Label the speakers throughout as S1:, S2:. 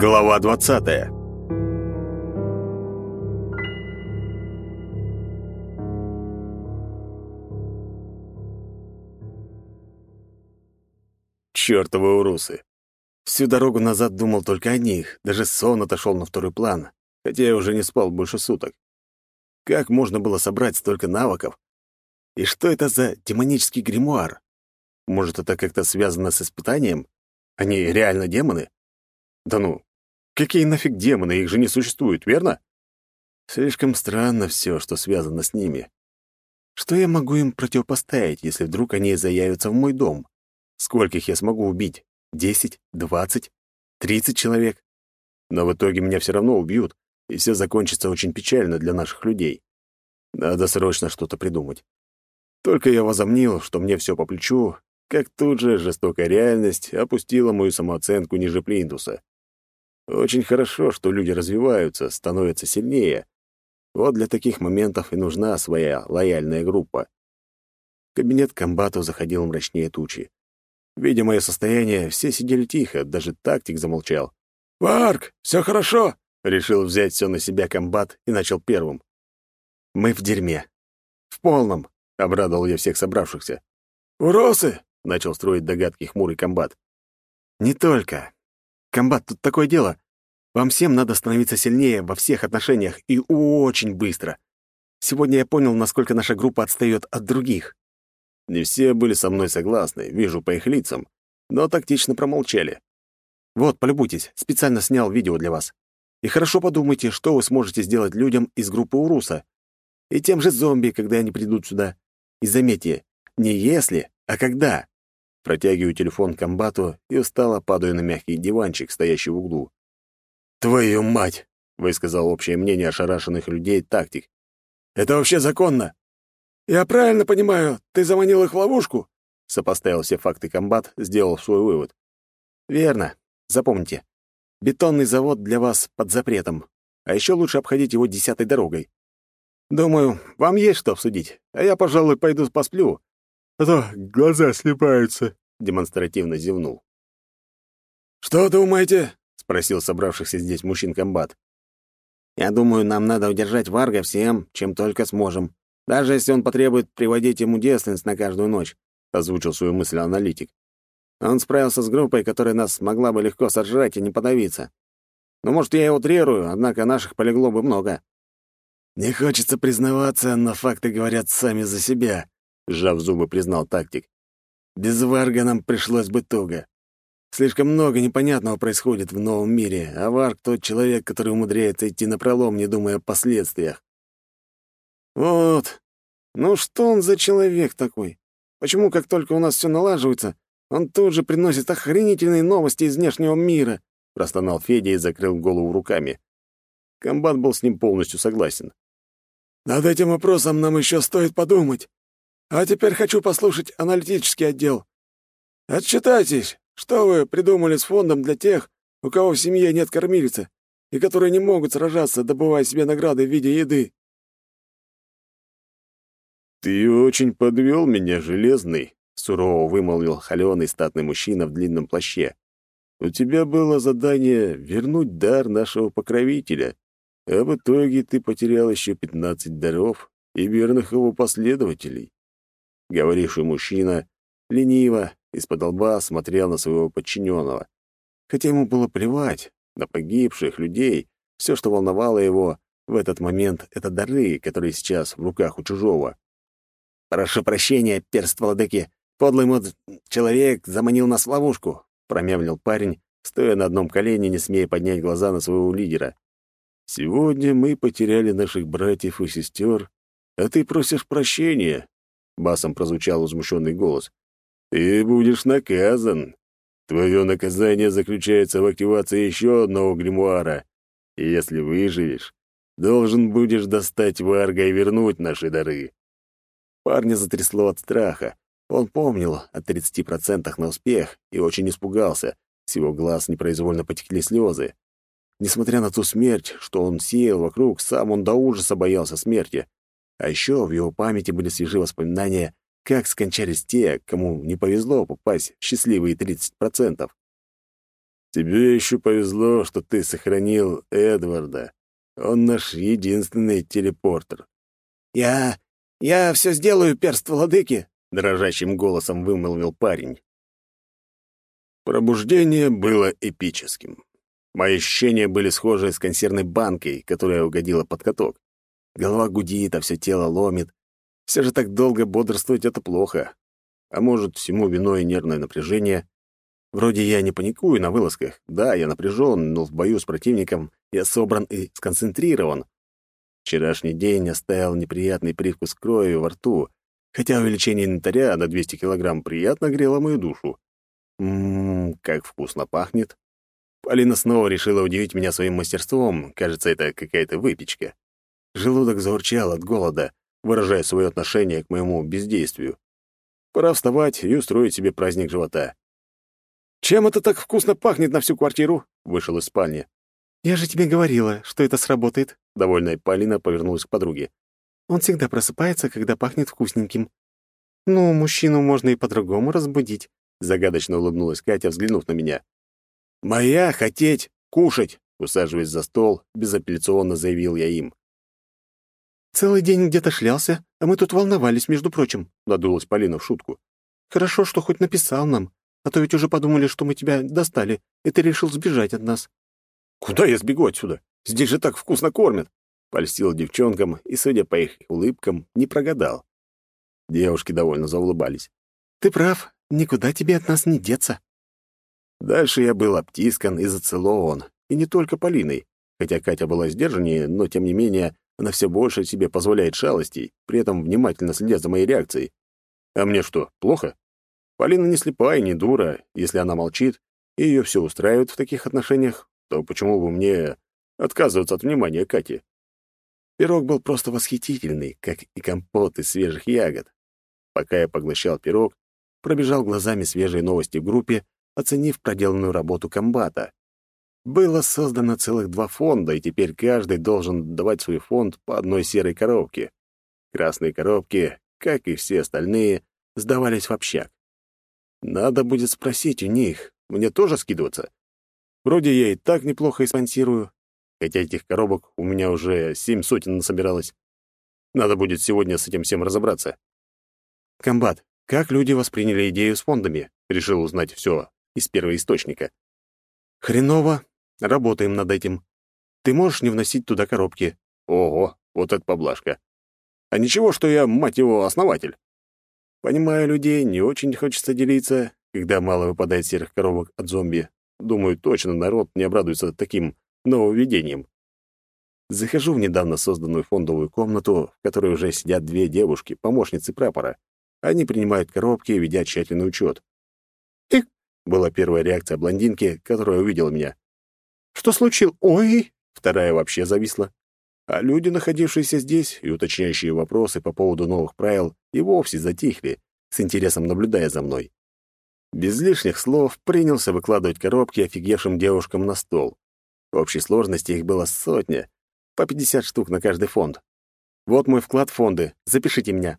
S1: Глава 20. Чёртовы урусы. Всю дорогу назад думал только о них, даже сон отошел на второй план, хотя я уже не спал больше суток. Как можно было собрать столько навыков? И что это за демонический гримуар? Может, это как-то связано с испытанием? Они реально демоны? Да ну, какие нафиг демоны, их же не существует, верно? Слишком странно все, что связано с ними. Что я могу им противопоставить, если вдруг они заявятся в мой дом? Скольких я смогу убить? Десять? Двадцать? Тридцать человек? Но в итоге меня все равно убьют, и все закончится очень печально для наших людей. Надо срочно что-то придумать. Только я возомнил, что мне все по плечу, как тут же жестокая реальность опустила мою самооценку ниже плинтуса. Очень хорошо, что люди развиваются, становятся сильнее. Вот для таких моментов и нужна своя лояльная группа. Кабинет комбату заходил мрачнее тучи. Видя мое состояние, все сидели тихо, даже тактик замолчал. «Варк, все хорошо!» — решил взять все на себя комбат и начал первым. «Мы в дерьме. В полном!» — обрадовал я всех собравшихся. «Уросы!» — начал строить догадки хмурый комбат. «Не только. Комбат, тут такое дело. Вам всем надо становиться сильнее во всех отношениях и очень быстро. Сегодня я понял, насколько наша группа отстает от других. Не все были со мной согласны, вижу по их лицам, но тактично промолчали. Вот, полюбуйтесь, специально снял видео для вас. И хорошо подумайте, что вы сможете сделать людям из группы Уруса. И тем же зомби, когда они придут сюда. И заметьте, не если, а когда. Протягиваю телефон комбату и устало падаю на мягкий диванчик, стоящий в углу. «Твою мать!» — высказал общее мнение ошарашенных людей тактик. «Это вообще законно?» «Я правильно понимаю, ты заманил их в ловушку?» Сопоставил все факты комбат, сделал свой вывод. «Верно. Запомните. Бетонный завод для вас под запретом, а еще лучше обходить его десятой дорогой. Думаю, вам есть что обсудить, а я, пожалуй, пойду посплю, а то глаза слепаются», — демонстративно зевнул. «Что думаете?» — спросил собравшихся здесь мужчин комбат. «Я думаю, нам надо удержать Варга всем, чем только сможем, даже если он потребует приводить ему девственность на каждую ночь», — озвучил свою мысль аналитик. «Он справился с группой, которая нас могла бы легко сожрать и не подавиться. Ну, может, я и утрирую, однако наших полегло бы много». «Не хочется признаваться, но факты говорят сами за себя», сжав зубы, признал тактик. Без Варга нам пришлось бы туго. Слишком много непонятного происходит в новом мире, а Варг — тот человек, который умудряется идти напролом, не думая о последствиях. Вот. Ну что он за человек такой? Почему, как только у нас все налаживается, он тут же приносит охренительные новости из внешнего мира? Простонал Федя и закрыл голову руками. Комбат был с ним полностью согласен. Над этим вопросом нам еще стоит подумать. А теперь хочу послушать аналитический отдел. Отчитайтесь, что вы придумали с фондом для тех, у кого в семье нет кормилицы и которые не могут сражаться, добывая себе награды в виде еды.
S2: «Ты очень подвел меня, Железный», — сурово вымолвил холеный статный мужчина в длинном плаще. «У тебя было задание вернуть дар нашего покровителя, а в итоге ты потерял еще пятнадцать даров и верных его последователей. Говоривший мужчина лениво из-под лба смотрел на своего подчиненного. Хотя ему было плевать на погибших людей, все, что волновало его в этот момент, — это дары, которые сейчас в руках у чужого. «Прошу прощения, перст владыки, подлый мод человек заманил нас в ловушку», — промямлил парень, стоя на одном колене, не смея поднять глаза на своего лидера. «Сегодня мы потеряли наших братьев и сестер, а ты просишь прощения, басом прозвучал возмущенный голос. «Ты будешь наказан. Твое наказание заключается в активации еще одного гримуара. И если выживешь, должен будешь достать Варга и вернуть наши дары». Парня затрясло от страха. Он помнил о 30% на успех и очень испугался. С его глаз непроизвольно потекли слезы. Несмотря на ту смерть, что он сеял вокруг, сам он до ужаса боялся смерти. А еще в его памяти были свежие воспоминания, как скончались те, кому не повезло попасть в счастливые 30%. Тебе еще повезло, что ты сохранил Эдварда. Он наш единственный телепортер.
S1: Я... я все сделаю, перст владыки, дрожащим голосом вымолвил парень.
S2: Пробуждение было эпическим. Мои ощущения были схожи с консервной банкой, которая угодила под каток. Голова гудит, а все тело ломит. Все же так долго бодрствовать — это плохо. А может, всему виной нервное напряжение. Вроде я не паникую на вылазках. Да, я напряжен, но в бою с противником я собран и сконцентрирован. Вчерашний день оставил неприятный привкус крови во рту, хотя увеличение инвентаря на 200 килограмм приятно грело мою душу. Ммм, как вкусно пахнет. Полина снова решила удивить меня своим мастерством. Кажется, это какая-то выпечка. Желудок заурчал от голода, выражая свое отношение к моему бездействию. Пора вставать и устроить себе праздник живота.
S1: «Чем это так вкусно пахнет на всю квартиру?» — вышел из спальни.
S3: «Я же тебе говорила, что это сработает», —
S2: довольная Полина повернулась к подруге.
S3: «Он всегда просыпается, когда пахнет вкусненьким. Ну, мужчину можно и по-другому разбудить», —
S2: загадочно улыбнулась Катя, взглянув на меня. «Моя хотеть кушать», — усаживаясь за стол, безапелляционно заявил я им.
S3: «Целый день где-то шлялся, а мы тут волновались, между прочим», — надулась Полина в шутку. «Хорошо, что хоть написал нам, а то ведь уже подумали, что мы тебя достали, и ты решил сбежать от нас».
S2: «Куда я сбегу отсюда? Здесь же так вкусно кормят!» Польстил девчонкам и, судя по их улыбкам, не прогадал. Девушки довольно заулыбались.
S3: «Ты прав, никуда тебе от нас не деться».
S2: Дальше я был обтискан и зацелован, и не только Полиной. Хотя Катя была сдержаннее, но, тем не менее, она все больше себе позволяет шалостей, при этом внимательно следя за моей реакцией. А мне что, плохо? Полина не слепая, не дура. Если она молчит, и ее все устраивает в таких отношениях, то почему бы мне отказываться от внимания Кати? Пирог был просто восхитительный, как и компот из свежих ягод. Пока я поглощал пирог, пробежал глазами свежие новости в группе, оценив проделанную работу комбата. Было создано целых два фонда, и теперь каждый должен давать свой фонд по одной серой коробке. Красные коробки, как и все остальные, сдавались в общак. Надо будет спросить у них, мне тоже скидываться? Вроде я и так неплохо спонсирую, хотя этих коробок у меня уже семь сотен насобиралось. Надо будет сегодня с этим всем разобраться. Комбат, как люди восприняли идею с фондами? Решил узнать все из первого источника. Хреново. Работаем над этим. Ты можешь не вносить туда коробки. Ого, вот это поблажка. А ничего, что я, мать его, основатель. Понимаю людей, не очень хочется делиться, когда мало выпадает серых коробок от зомби. Думаю, точно народ не обрадуется таким нововведением. Захожу в недавно созданную фондовую комнату, в которой уже сидят две девушки, помощницы прапора. Они принимают коробки и ведят тщательный учет. «Их!» — была первая реакция блондинки, которая увидела меня. «Что случилось? Ой!» — вторая вообще зависла. А люди, находившиеся здесь и уточняющие вопросы по поводу новых правил, и вовсе затихли, с интересом наблюдая за мной. Без лишних слов принялся выкладывать коробки офигевшим девушкам на стол. В общей сложности их было сотня, по 50 штук на каждый фонд. Вот мой вклад в фонды, запишите меня.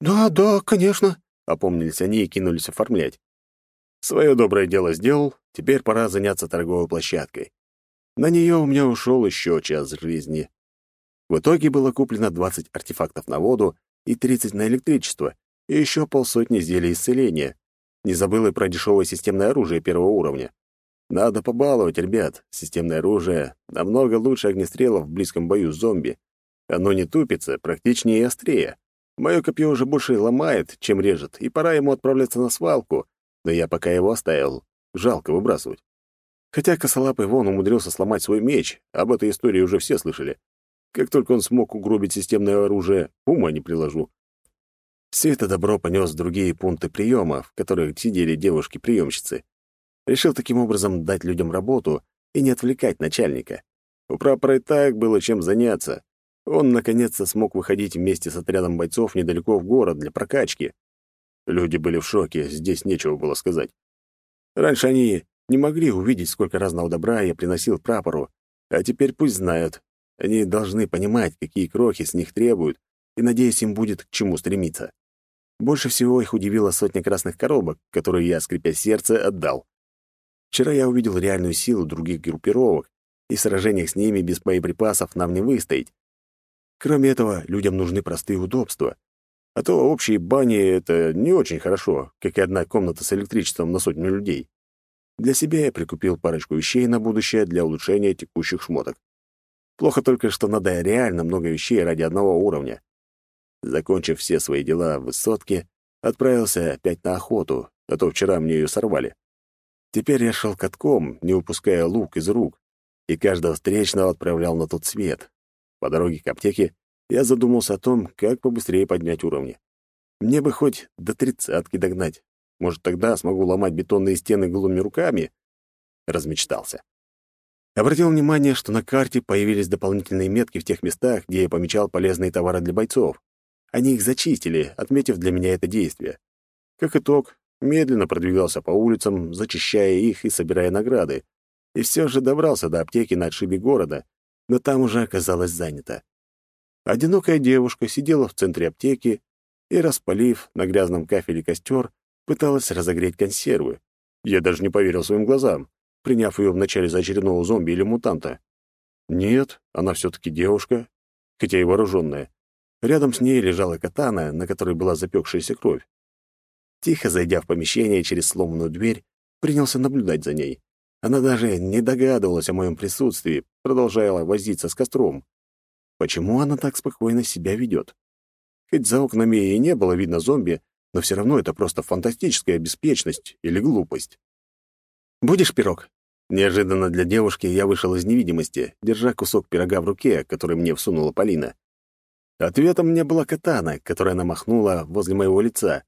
S3: «Да, да, конечно», —
S2: опомнились они и кинулись оформлять. Свое доброе дело сделал, теперь пора заняться торговой площадкой. На нее у меня ушел еще час жизни. В итоге было куплено 20 артефактов на воду и 30 на электричество, и еще полсотни зелий исцеления. Не забыл и про дешевое системное оружие первого уровня. Надо побаловать, ребят. Системное оружие намного лучше огнестрелов в близком бою с зомби. Оно не тупится, практичнее и острее. Мое копье уже больше ломает, чем режет, и пора ему отправляться на свалку, но я пока его оставил. Жалко выбрасывать. Хотя косолапый вон умудрился сломать свой меч, об этой истории уже все слышали. Как только он смог угробить системное оружие, ума не приложу. Все это добро понес в другие пункты приема, в которых сидели девушки-приемщицы. Решил таким образом дать людям работу и не отвлекать начальника. У прапора и так было чем заняться. Он, наконец-то, смог выходить вместе с отрядом бойцов недалеко в город для прокачки. Люди были в шоке, здесь нечего было сказать. Раньше они не могли увидеть, сколько разного добра я приносил прапору, а теперь пусть знают, они должны понимать, какие крохи с них требуют, и, надеюсь, им будет к чему стремиться. Больше всего их удивила сотня красных коробок, которые я, скрипя сердце, отдал.
S1: Вчера я увидел реальную силу других группировок, и в сражениях с ними без боеприпасов нам не выстоять. Кроме этого, людям нужны простые удобства. А то общие бани — это не очень хорошо, как и одна комната с электричеством на сотню людей. Для себя я прикупил парочку вещей на будущее для улучшения текущих шмоток. Плохо только, что надо реально много вещей ради одного уровня. Закончив все свои дела в высотке, отправился опять на охоту, а то вчера мне ее сорвали. Теперь я шел катком, не упуская лук из рук, и каждого встречного отправлял на тот свет. По дороге к аптеке я задумался о том, как побыстрее поднять уровни. Мне бы хоть до тридцатки догнать. Может, тогда смогу ломать бетонные стены голыми руками? Размечтался. Обратил внимание, что на карте появились дополнительные метки в тех местах, где я помечал полезные товары для бойцов. Они их зачистили, отметив для меня это действие. Как итог, медленно продвигался по улицам, зачищая их и собирая награды. И все же добрался до аптеки на отшибе города, но там уже оказалось занято. Одинокая девушка сидела в центре аптеки и, распалив на грязном кафеле костер, пыталась разогреть консервы. Я даже не поверил своим глазам, приняв ее вначале за очередного зомби или мутанта. Нет, она все-таки девушка, хотя и вооруженная. Рядом с ней лежала катана, на которой была запекшаяся кровь. Тихо зайдя в помещение через сломанную дверь, принялся наблюдать за ней. Она даже не догадывалась о моем присутствии, продолжая возиться с костром. Почему она так спокойно себя ведет? Хоть за окнами и не было видно зомби, но все равно это просто фантастическая беспечность или глупость. «Будешь пирог?» Неожиданно для девушки я вышел из невидимости, держа кусок пирога в руке, который мне всунула Полина. Ответом мне была катана, которая она махнула возле моего лица.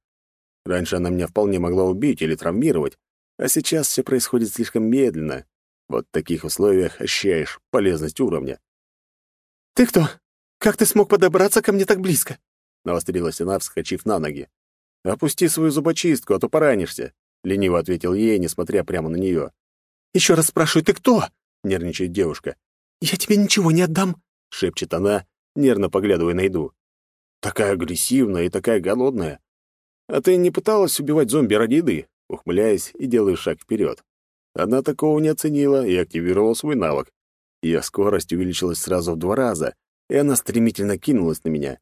S1: Раньше она меня вполне могла убить или травмировать, а сейчас все происходит слишком медленно. Вот в таких условиях ощущаешь полезность уровня.
S3: «Ты кто? Как ты смог подобраться ко мне так близко?»
S1: — навострилась она, вскочив на ноги. «Опусти свою зубочистку, а то поранишься», — лениво ответил ей, несмотря прямо на нее.
S3: «Еще раз спрашиваю, ты кто?»
S1: — нервничает девушка.
S3: «Я тебе ничего не отдам», —
S1: шепчет она, нервно поглядывая на еду. «Такая агрессивная и такая голодная. А ты не пыталась убивать зомби ради еды?» Ухмыляясь и делаю шаг вперед. Она такого не оценила и активировала свой навык. Ее скорость увеличилась сразу в два раза, и она стремительно кинулась на меня.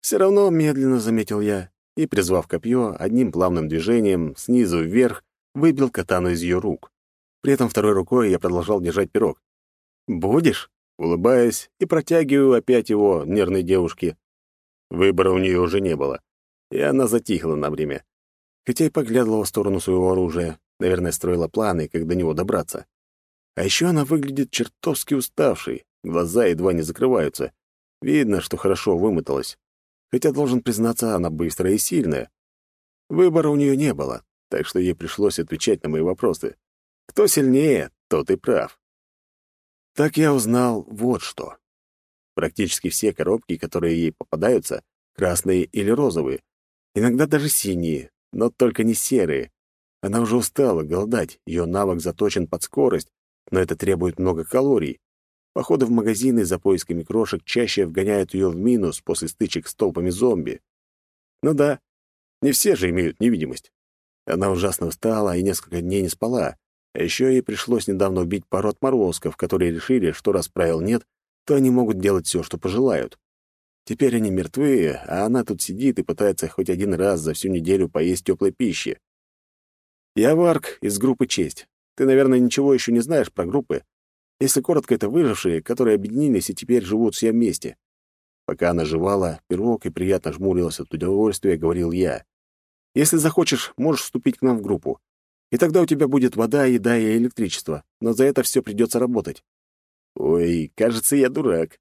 S1: Все равно медленно заметил я, и, призвав копье, одним плавным движением снизу вверх выбил катану из ее рук. При этом второй рукой я продолжал держать пирог. «Будешь?» — улыбаясь и протягиваю опять его нервной девушке. Выбора у нее уже не было, и она затихла на время. Хотя и поглядывала в сторону своего оружия, наверное, строила планы, как до него добраться. А еще она выглядит чертовски уставшей, глаза едва не закрываются. Видно, что хорошо вымоталась. Хотя, должен признаться, она быстрая и сильная. Выбора у нее не было, так что ей пришлось отвечать на мои вопросы. Кто сильнее, тот и прав. Так я узнал вот что. Практически все коробки, которые ей попадаются, красные или розовые, иногда даже синие, но только не серые. Она уже устала голодать, ее навык заточен под скорость, но это требует много калорий. Походы в магазины за поисками крошек чаще вгоняют ее в минус после стычек с толпами зомби. Ну да, не все же имеют невидимость. Она ужасно устала и несколько дней не спала, а еще ей пришлось недавно убить пару отморозков, которые решили, что раз правил нет, то они могут делать все, что пожелают. Теперь они мертвы, а она тут сидит и пытается хоть один раз за всю неделю поесть теплой пищи. Я Варк из группы «Честь». Ты, наверное, ничего еще не знаешь про группы. Если коротко, это выжившие, которые объединились и теперь живут все вместе. Пока она жевала пирог и приятно жмурилась от удовольствия, говорил я. Если захочешь, можешь вступить к нам в группу. И тогда у тебя будет вода, еда и электричество, но за это все придется работать. Ой, кажется, я дурак.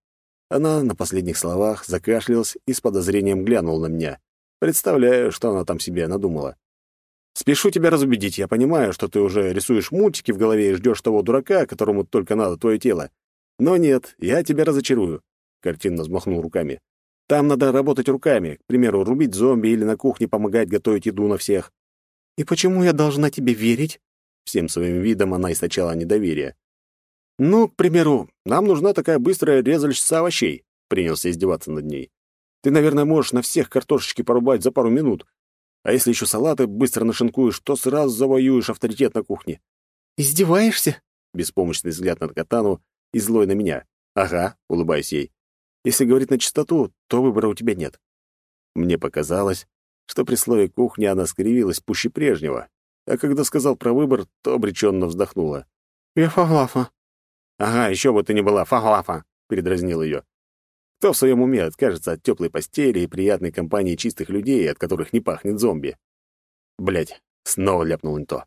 S1: Она на последних словах закашлялась и с подозрением глянула на меня. Представляю, что она там себе надумала. Спешу тебя разубедить, я понимаю, что ты уже рисуешь мультики в голове и ждешь того дурака, которому только надо твое тело. Но нет, я тебя разочарую. Картинно взмахнул руками. Там надо работать руками, к примеру, рубить зомби или на кухне помогать готовить еду на всех.
S3: И почему я должна тебе верить?
S1: Всем своим видом она источала недоверие. Ну, к примеру, нам нужна такая быстрая резальщица овощей, принялся издеваться над ней. Ты, наверное, можешь на всех картошечки порубать за пару минут, а если еще салаты быстро нашинкуешь, то сразу завоюешь авторитет на кухне.
S3: «Издеваешься?»
S1: — беспомощный взгляд на катану и злой на меня. «Ага», — улыбаюсь ей. «Если говорить на чистоту, то выбора у тебя нет». Мне показалось, что при слове «кухня» она скривилась пуще прежнего, а когда сказал про выбор, то обреченно вздохнула.
S3: «Я фаглафа».
S1: «Ага, еще бы ты не была фаглафа», — передразнил ее. Кто в своем уме откажется от теплой постели и приятной компании чистых людей, от которых не пахнет зомби? Блять, снова ляпнул не то.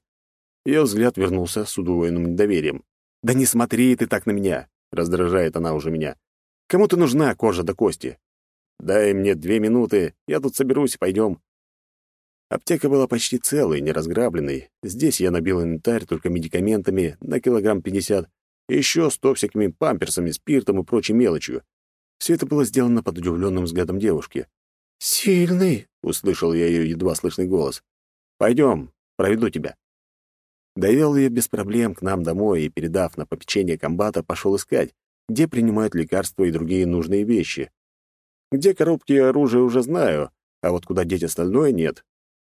S1: Ее взгляд вернулся с удвоенным недоверием. «Да не смотри ты так на меня!» — раздражает она уже меня. «Кому ты нужна кожа до кости? Дай мне две минуты, я тут соберусь и пойдем». Аптека была почти целой, не разграбленной. Здесь я набил инвентарь только медикаментами на килограмм пятьдесят, и еще сто всякими памперсами, спиртом и прочей мелочью. Все это было сделано под удивленным взглядом девушки.
S3: «Сильный!»
S1: — услышал я ее едва слышный голос. «Пойдем, проведу тебя». Довел ее без проблем к нам домой и, передав на попечение комбата, пошел искать, где принимают лекарства и другие нужные вещи. Где коробки и оружие уже знаю, а вот куда деть остальное нет.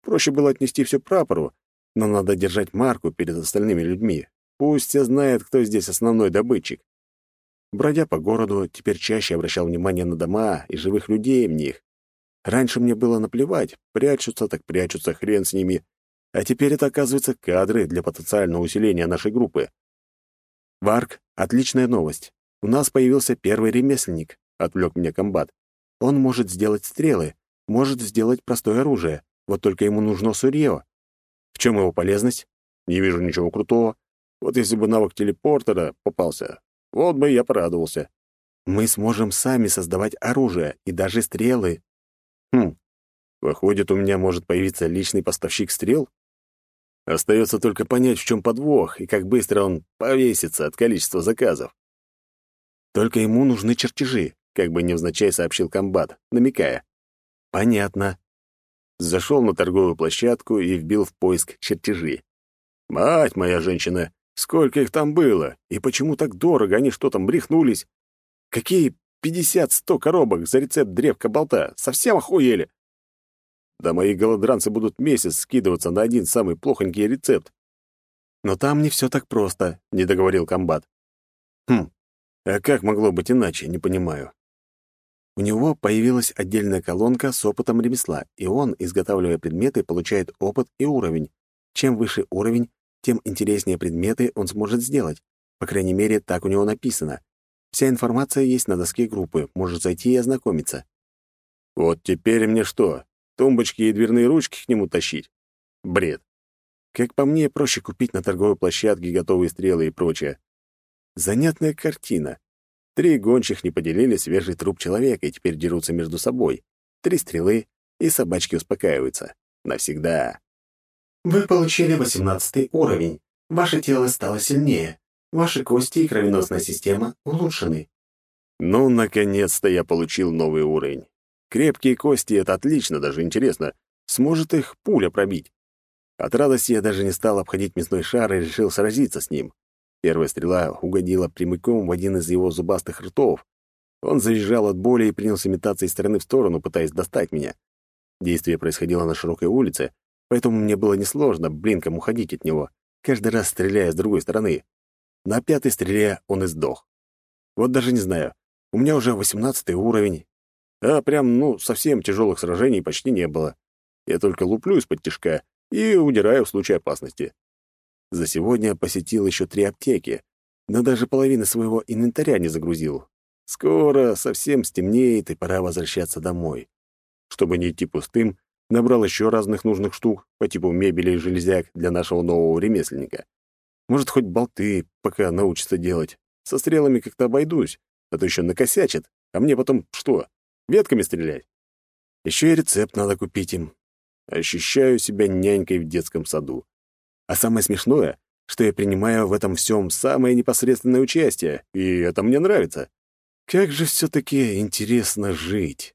S1: Проще было отнести все прапору, но надо держать марку перед остальными людьми. Пусть все знают, кто здесь основной добытчик. Бродя по городу, теперь чаще обращал внимание на дома и живых людей в них. Раньше мне было наплевать, прячутся так прячутся, хрен с ними. А теперь это, оказывается, кадры для потенциального усиления нашей группы. «Варк, отличная новость. У нас появился первый ремесленник», — отвлек меня комбат. «Он может сделать стрелы, может сделать простое оружие, вот только ему нужно сырье. В чем его полезность? Не вижу ничего крутого. Вот если бы навык телепортера попался, вот бы я порадовался. Мы сможем сами создавать оружие и даже стрелы. Хм, выходит, у меня может появиться личный поставщик стрел? Остается только понять, в чем подвох и как быстро он повесится от количества заказов. Только ему нужны чертежи, как бы невзначай сообщил комбат, намекая. Понятно. Зашел на торговую площадку и вбил в поиск чертежи. Мать моя женщина, сколько их там было, и почему так дорого, они что там, брехнулись? Какие пятьдесят-сто коробок за рецепт древка болта? Совсем охуели? Да мои голодранцы будут месяц скидываться на один самый плохонький рецепт. Но там не все так просто, — не договорил комбат. Хм, а как могло быть иначе, не понимаю. У него появилась отдельная колонка с опытом ремесла, и он, изготавливая предметы, получает опыт и уровень. Чем выше уровень, тем интереснее предметы он сможет сделать. По крайней мере, так у него написано. Вся информация есть на доске группы, может зайти и ознакомиться. Вот теперь мне что, Тумбочки и дверные ручки к нему тащить. Бред. Как по мне, проще купить на торговой площадке готовые стрелы и прочее. Занятная картина. Три гончих не поделили свежий труп человека и теперь дерутся между собой. Три стрелы, и собачки успокаиваются. Навсегда.
S4: Вы получили восемнадцатый уровень. Ваше тело стало сильнее. Ваши кости и кровеносная система улучшены.
S1: Ну, наконец-то я получил новый уровень. Крепкие кости — это отлично, даже интересно. Сможет их пуля пробить? От радости я даже не стал обходить мясной шар и решил сразиться с ним. Первая стрела угодила прямиком в один из его зубастых ртов. Он завизжал от боли и принялся метаться из стороны в сторону, пытаясь достать меня. Действие происходило на широкой улице, поэтому мне было несложно блинком уходить от него, каждый раз стреляя с другой стороны. На пятой стреле он и сдох. Вот даже не знаю, у меня уже восемнадцатый уровень, а прям, ну, совсем тяжелых сражений почти не было. Я только луплю из-под тишка и удираю в случае опасности. За сегодня посетил еще три аптеки, но даже половины своего инвентаря не загрузил. Скоро совсем стемнеет, и пора возвращаться домой. Чтобы не идти пустым, набрал еще разных нужных штук по типу мебели и железяк для нашего нового ремесленника. Может, хоть болты, пока научится делать. Со стрелами как-то обойдусь, а то еще накосячит, а мне потом что? Ветками стрелять. Еще и рецепт надо купить им. Ощущаю себя нянькой в детском саду. А самое смешное, что я принимаю в этом всем самое непосредственное участие, и это мне нравится. Как же все-таки интересно жить.